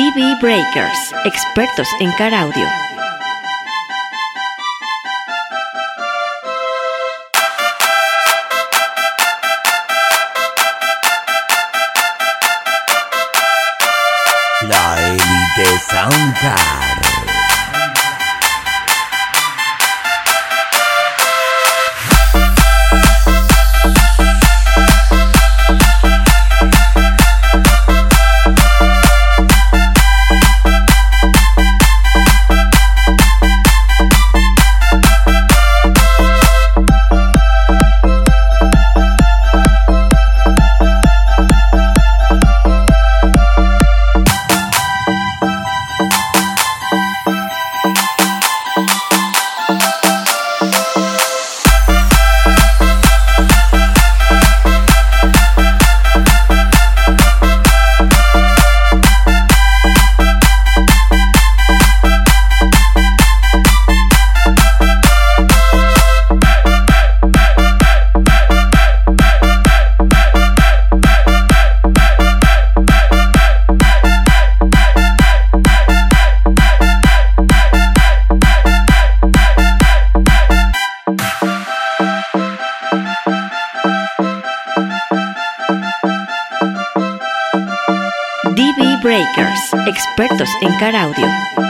DB Breakers, expertos en car audio. La. Breakers, expertos en car audio.